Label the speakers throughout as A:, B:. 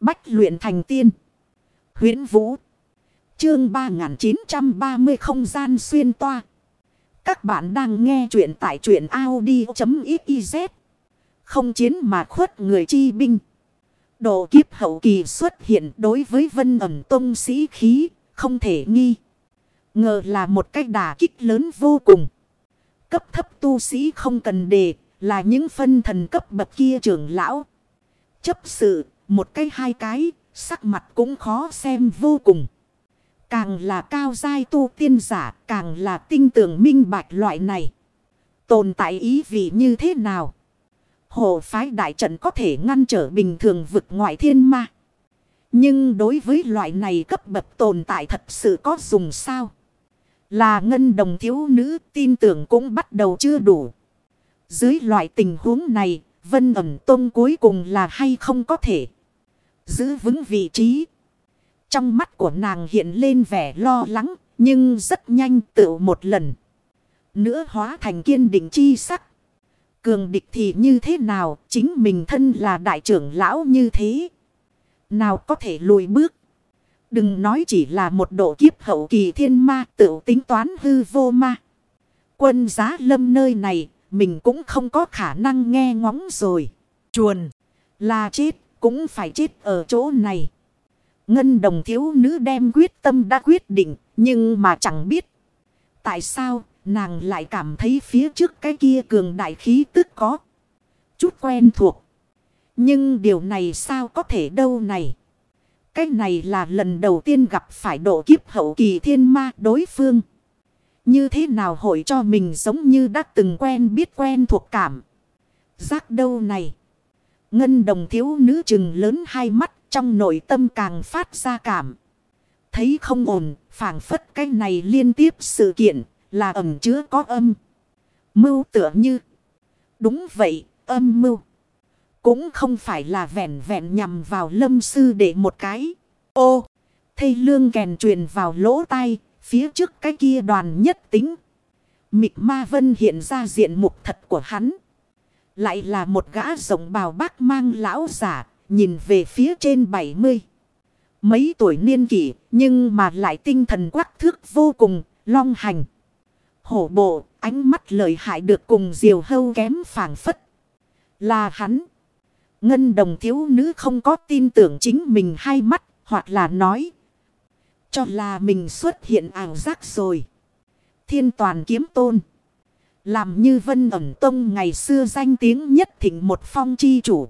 A: Bách luyện thành tiên. huyễn Vũ. Chương 3930 không gian xuyên toa. Các bạn đang nghe truyện tại truyện Audi.xyz. Không chiến mà khuất người chi binh. Độ kiếp hậu kỳ xuất hiện đối với vân ẩm tông sĩ khí, không thể nghi. Ngờ là một cách đả kích lớn vô cùng. Cấp thấp tu sĩ không cần đề, là những phân thần cấp bậc kia trưởng lão. Chấp sự, một cái hai cái, sắc mặt cũng khó xem vô cùng. Càng là cao giai tu tiên giả, càng là tinh tưởng minh bạch loại này. Tồn tại ý vị như thế nào? Hồ phái đại trận có thể ngăn trở bình thường vực ngoại thiên ma. Nhưng đối với loại này cấp bậc tồn tại thật sự có dùng sao? Là ngân đồng thiếu nữ tin tưởng cũng bắt đầu chưa đủ. Dưới loại tình huống này, vân ẩm tông cuối cùng là hay không có thể giữ vững vị trí. Trong mắt của nàng hiện lên vẻ lo lắng, nhưng rất nhanh tự một lần. Nữa hóa thành kiên định chi sắc. Cường địch thì như thế nào, chính mình thân là đại trưởng lão như thế. Nào có thể lùi bước. Đừng nói chỉ là một độ kiếp hậu kỳ thiên ma tự tính toán hư vô ma. Quân giá lâm nơi này, mình cũng không có khả năng nghe ngóng rồi. Chuồn, là chết, cũng phải chết ở chỗ này. Ngân đồng thiếu nữ đem quyết tâm đã quyết định, nhưng mà chẳng biết. Tại sao nàng lại cảm thấy phía trước cái kia cường đại khí tức có. Chút quen thuộc. Nhưng điều này sao có thể đâu này. Cái này là lần đầu tiên gặp phải độ kiếp hậu kỳ thiên ma đối phương. Như thế nào hội cho mình giống như đã từng quen biết quen thuộc cảm. Giác đâu này. Ngân đồng thiếu nữ chừng lớn hai mắt trong nội tâm càng phát ra cảm. Thấy không ổn, phảng phất cái này liên tiếp sự kiện là ẩm chứa có âm. Mưu tựa như. Đúng vậy, âm mưu. Cũng không phải là vẹn vẹn nhằm vào lâm sư để một cái. Ô, thây lương kèn truyền vào lỗ tai, phía trước cái kia đoàn nhất tính. Mịch ma vân hiện ra diện mục thật của hắn. Lại là một gã rộng bào bác mang lão giả, nhìn về phía trên 70. Mấy tuổi niên kỷ, nhưng mà lại tinh thần quắc thước vô cùng, long hành. Hổ bộ, ánh mắt lợi hại được cùng diều hâu kém phảng phất. Là hắn. Ngân đồng thiếu nữ không có tin tưởng chính mình hai mắt, hoặc là nói. Cho là mình xuất hiện ảo giác rồi. Thiên toàn kiếm tôn. Làm như vân ẩn tông ngày xưa danh tiếng nhất thịnh một phong chi chủ.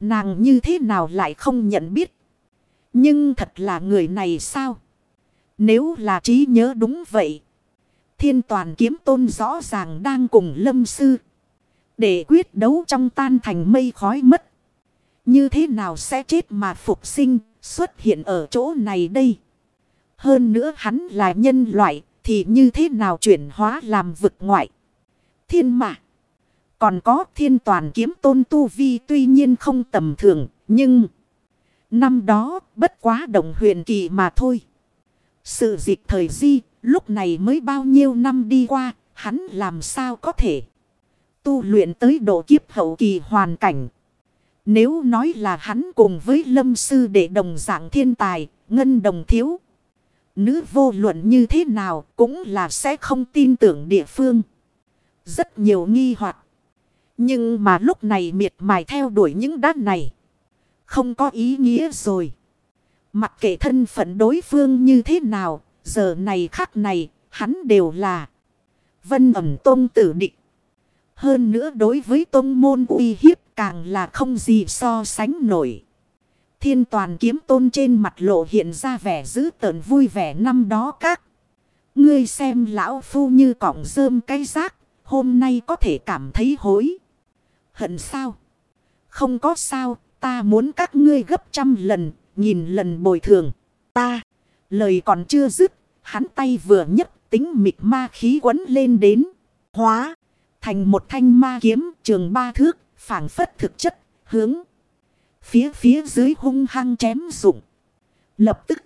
A: Nàng như thế nào lại không nhận biết. Nhưng thật là người này sao? Nếu là trí nhớ đúng vậy. Thiên toàn kiếm tôn rõ ràng đang cùng lâm sư. Để quyết đấu trong tan thành mây khói mất. Như thế nào sẽ chết mà phục sinh, xuất hiện ở chỗ này đây? Hơn nữa hắn là nhân loại thì như thế nào chuyển hóa làm vực ngoại? Thiên mạc. Còn có thiên toàn kiếm tôn tu vi tuy nhiên không tầm thường, nhưng... Năm đó bất quá đồng huyền kỳ mà thôi. Sự dịch thời di, lúc này mới bao nhiêu năm đi qua, hắn làm sao có thể tu luyện tới độ kiếp hậu kỳ hoàn cảnh. Nếu nói là hắn cùng với lâm sư để đồng dạng thiên tài, ngân đồng thiếu. Nữ vô luận như thế nào cũng là sẽ không tin tưởng địa phương. Rất nhiều nghi hoặc Nhưng mà lúc này miệt mài theo đuổi những đát này. Không có ý nghĩa rồi. Mặc kệ thân phận đối phương như thế nào. Giờ này khắc này, hắn đều là. Vân ẩm tôn tử định. Hơn nữa đối với tôn môn uy hiếp càng là không gì so sánh nổi. Thiên toàn kiếm tôn trên mặt lộ hiện ra vẻ dữ tợn vui vẻ năm đó các. Ngươi xem lão phu như cọng rơm cây rác hôm nay có thể cảm thấy hối. Hận sao? Không có sao, ta muốn các ngươi gấp trăm lần, nghìn lần bồi thường. Ta, lời còn chưa dứt, hắn tay vừa nhấc tính mịt ma khí quấn lên đến. Hóa, thành một thanh ma kiếm trường ba thước, phản phất thực chất, hướng. Phía phía dưới hung hăng chém rụng. Lập tức,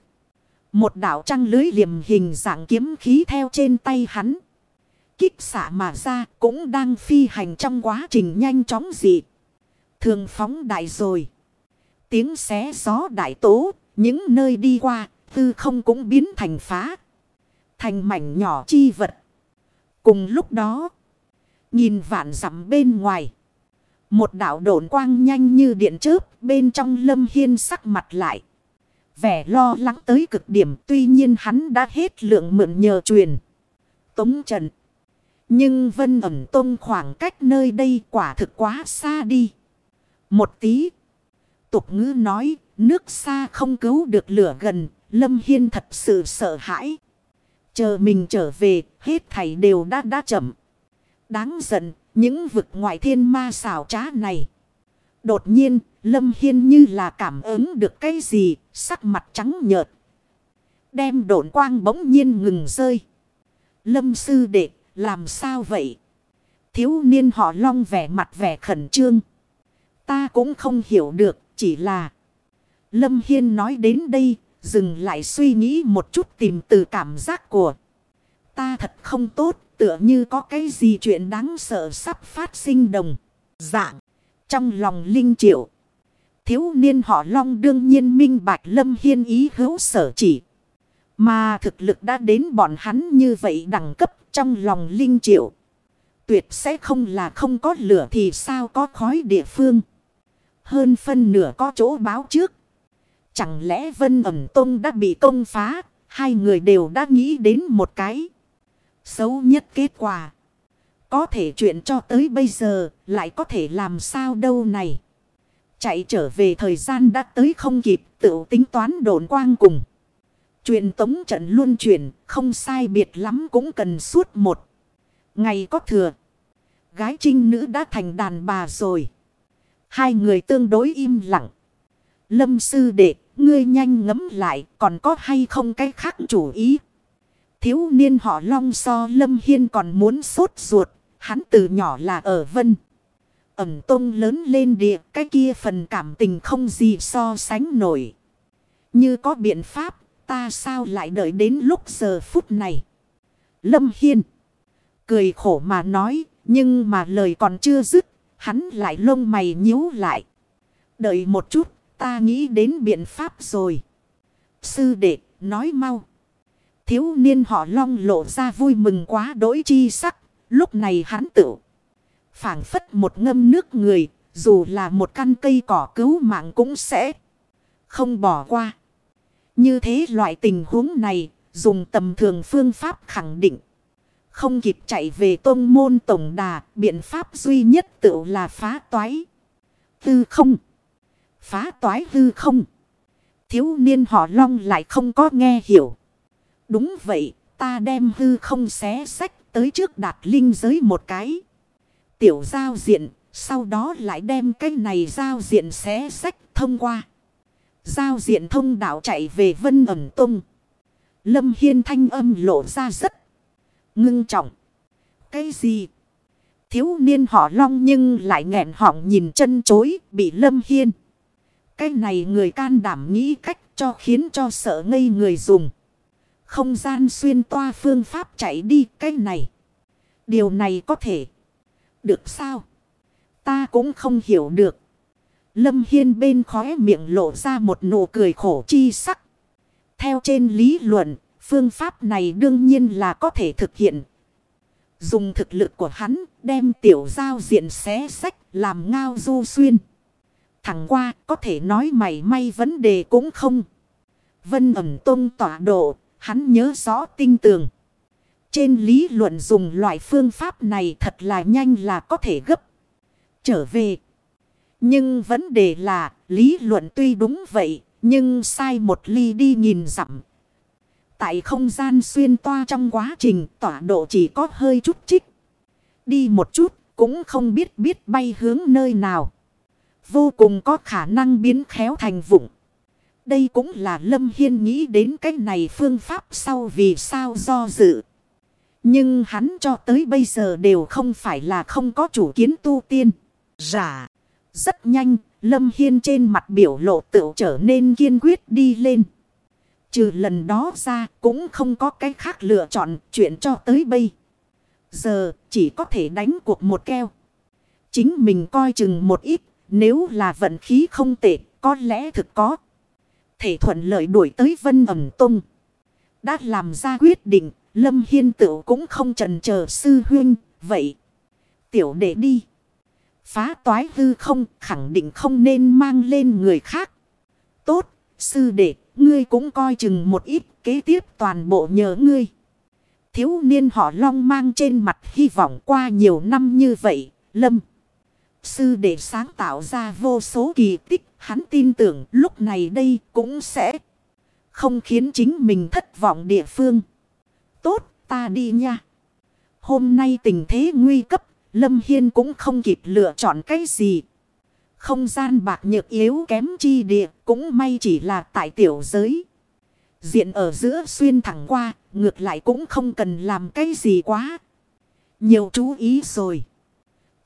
A: một đảo trăng lưới liềm hình dạng kiếm khí theo trên tay hắn kích xạ mà ra cũng đang phi hành trong quá trình nhanh chóng dị. Thường phóng đại rồi. Tiếng xé gió đại tố, những nơi đi qua, tư không cũng biến thành phá. Thành mảnh nhỏ chi vật. Cùng lúc đó, nhìn vạn dặm bên ngoài. Một đảo độn quang nhanh như điện chớp, bên trong lâm hiên sắc mặt lại. Vẻ lo lắng tới cực điểm, tuy nhiên hắn đã hết lượng mượn nhờ truyền. Tống trần. Nhưng vân ẩm tông khoảng cách nơi đây quả thực quá xa đi. Một tí. Tục ngữ nói, nước xa không cứu được lửa gần. Lâm Hiên thật sự sợ hãi. Chờ mình trở về, hết thảy đều đã đã chậm. Đáng giận những vực ngoại thiên ma xảo trá này. Đột nhiên, Lâm Hiên như là cảm ứng được cái gì, sắc mặt trắng nhợt. Đem độn quang bỗng nhiên ngừng rơi. Lâm sư đệ, làm sao vậy? Thiếu niên họ long vẻ mặt vẻ khẩn trương. Ta cũng không hiểu được, chỉ là... Lâm Hiên nói đến đây, dừng lại suy nghĩ một chút tìm từ cảm giác của. Ta thật không tốt, tựa như có cái gì chuyện đáng sợ sắp phát sinh đồng. Dạng. Trong lòng linh triệu. Thiếu niên họ long đương nhiên minh bạch lâm hiên ý hữu sở chỉ. Mà thực lực đã đến bọn hắn như vậy đẳng cấp trong lòng linh triệu. Tuyệt sẽ không là không có lửa thì sao có khói địa phương. Hơn phân nửa có chỗ báo trước. Chẳng lẽ Vân ẩm tông đã bị công phá. Hai người đều đã nghĩ đến một cái. Xấu nhất kết quả. Có thể chuyện cho tới bây giờ lại có thể làm sao đâu này. Chạy trở về thời gian đã tới không kịp tự tính toán đồn quang cùng. Chuyện tống trận luôn chuyển không sai biệt lắm cũng cần suốt một. Ngày có thừa. Gái trinh nữ đã thành đàn bà rồi. Hai người tương đối im lặng. Lâm sư đệ, ngươi nhanh ngấm lại còn có hay không cái khác chủ ý. Thiếu niên họ long so lâm hiên còn muốn sốt ruột. Hắn từ nhỏ là ở vân. Ẩm tông lớn lên địa. Cái kia phần cảm tình không gì so sánh nổi. Như có biện pháp. Ta sao lại đợi đến lúc giờ phút này. Lâm hiên. Cười khổ mà nói. Nhưng mà lời còn chưa dứt. Hắn lại lông mày nhíu lại. Đợi một chút. Ta nghĩ đến biện pháp rồi. Sư đệ, nói mau thiếu niên họ long lộ ra vui mừng quá đỗi chi sắc. Lúc này hắn tự phảng phất một ngâm nước người, dù là một căn cây cỏ cứu mạng cũng sẽ không bỏ qua. Như thế loại tình huống này, dùng tầm thường phương pháp khẳng định. Không kịp chạy về tôn môn tổng đà, biện pháp duy nhất tự là phá toái. Hư không. Phá toái hư không. Thiếu niên họ long lại không có nghe hiểu. Đúng vậy, ta đem hư không xé sách tới trước đạt linh giới một cái. Tiểu giao diện, sau đó lại đem cái này giao diện xé sách thông qua. Giao diện thông đạo chạy về vân ẩm tung. Lâm Hiên thanh âm lộ ra rất ngưng trọng. Cái gì? Thiếu niên họ long nhưng lại nghẹn họng nhìn chân chối bị Lâm Hiên. Cái này người can đảm nghĩ cách cho khiến cho sợ ngây người dùng. Không gian xuyên toa phương pháp chạy đi cái này. Điều này có thể. Được sao? Ta cũng không hiểu được. Lâm Hiên bên khóe miệng lộ ra một nụ cười khổ chi sắc. Theo trên lý luận, phương pháp này đương nhiên là có thể thực hiện. Dùng thực lực của hắn đem tiểu giao diện xé sách làm ngao du xuyên. Thẳng qua có thể nói mày may vấn đề cũng không. Vân ẩm tông tỏa độ hắn nhớ rõ tinh tường. Trên lý luận dùng loại phương pháp này thật là nhanh là có thể gấp. Trở về. Nhưng vấn đề là, lý luận tuy đúng vậy. Nhưng sai một ly đi nhìn dặm. Tại không gian xuyên toa trong quá trình, tọa độ chỉ có hơi chút chích Đi một chút, cũng không biết biết bay hướng nơi nào. Vô cùng có khả năng biến khéo thành vụng. Đây cũng là Lâm Hiên nghĩ đến cái này phương pháp sau vì sao do dự. Nhưng hắn cho tới bây giờ đều không phải là không có chủ kiến tu tiên. Giả. Rất nhanh, Lâm Hiên trên mặt biểu lộ tự trở nên kiên quyết đi lên. Trừ lần đó ra cũng không có cái khác lựa chọn chuyện cho tới bây. Giờ chỉ có thể đánh cuộc một keo. Chính mình coi chừng một ít nếu là vận khí không tệ có lẽ thực có. Thể thuận lợi đuổi tới vân ẩm tung. Đã làm ra quyết định, Lâm Hiên tự cũng không trần chờ sư huyên, vậy. Tiểu đệ đi. Phá toái hư không, khẳng định không nên mang lên người khác. Tốt, sư đệ, ngươi cũng coi chừng một ít, kế tiếp toàn bộ nhờ ngươi. Thiếu niên họ long mang trên mặt hy vọng qua nhiều năm như vậy, Lâm. Sư đệ sáng tạo ra vô số kỳ tích, hắn tin tưởng lúc này đây cũng sẽ không khiến chính mình thất vọng địa phương. Tốt, ta đi nha. Hôm nay tình thế nguy cấp, Lâm Hiên cũng không kịp lựa chọn cái gì. Không gian bạc nhược yếu kém chi địa, cũng may chỉ là tại tiểu giới. Diện ở giữa xuyên thẳng qua, ngược lại cũng không cần làm cái gì quá. Nhiều chú ý rồi.